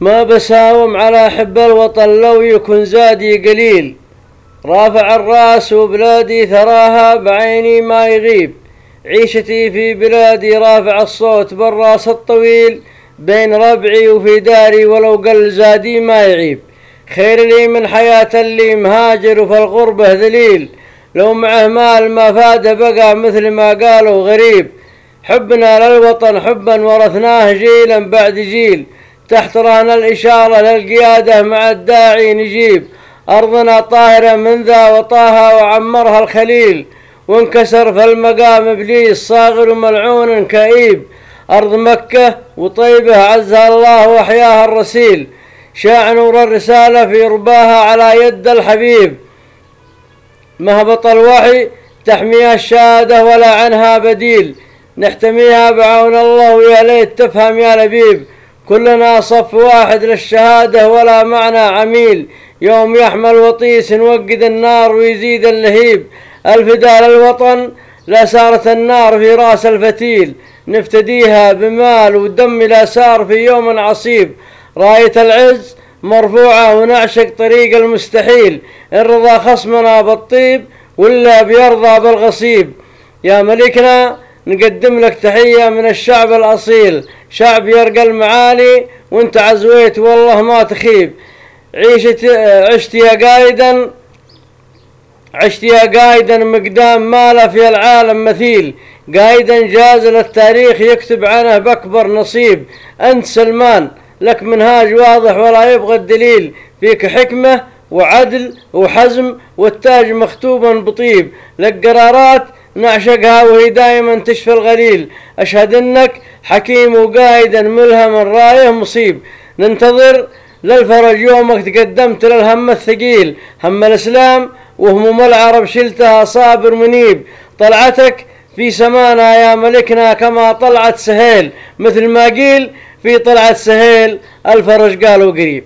ما بساوم على حب الوطن لو يكن زادي قليل. رافع الراس وبلادي ثراها بعيني ما يغيب. عيشتي في بلادي رافع الصوت بالراس الطويل. بين ربعي وفي داري ولو قل زادي ما يعيب. خير لي من حياة اللي مهاجر وفي الغربة ذليل. لو معه مال ما فاده بقى مثل ما قالوا غريب. حبنا للوطن حبا ورثناه جيلا بعد جيل. تحتران الإشارة للقيادة مع الداعي نجيب. أرضنا طاهرة من ذا وطاها وعمرها الخليل. وانكسر في المقام إبليس صاغر وملعون كئيب. أرض مكة وطيبة عزها الله وحياها الرسيل. شاع نور الرسالة في رباها على يد الحبيب. مهبط الوحي تحميها الشهادة ولا عنها بديل. نحتميها بعون الله ويا ليت تفهم يا لبيب. كلنا صف واحد للشهادة ولا معنى عميل. يوم يحمل وطيس نوقد النار ويزيد اللهيب الفداء للوطن لا سارت النار في رأس الفتيل. نفتديها بمال ودم لا سار في يوم عصيب. راية العز مرفوعة ونعشق طريق المستحيل. إن رضى خصمنا بالطيب ولا بيرضى بالغصيب. يا ملكنا نقدم لك تحية من الشعب الأصيل. شعب يرقى المعالي وانت عزويت والله ما تخيب. عيشت عشت يا قايدا عشت يا قايدا مقدام ما له في العالم مثيل. قايدا جاز للتاريخ يكتب عنه بأكبر نصيب. أنت سلمان لك منهاج واضح ولا يبغى الدليل. فيك حكمة وعدل وحزم والتاج مختوبا بطيب. لك قرارات نعشقها وهي دائما تشفي الغليل أشهد أنك حكيم وقائدا ملهم رايه مصيب ننتظر للفرج يومك تقدمت للهم الثقيل هم الإسلام وهموم العرب شلتها صابر منيب طلعتك في سمانا يا ملكنا كما طلعت سهيل مثل ما قيل في طلعت سهيل الفرج قالوا قريب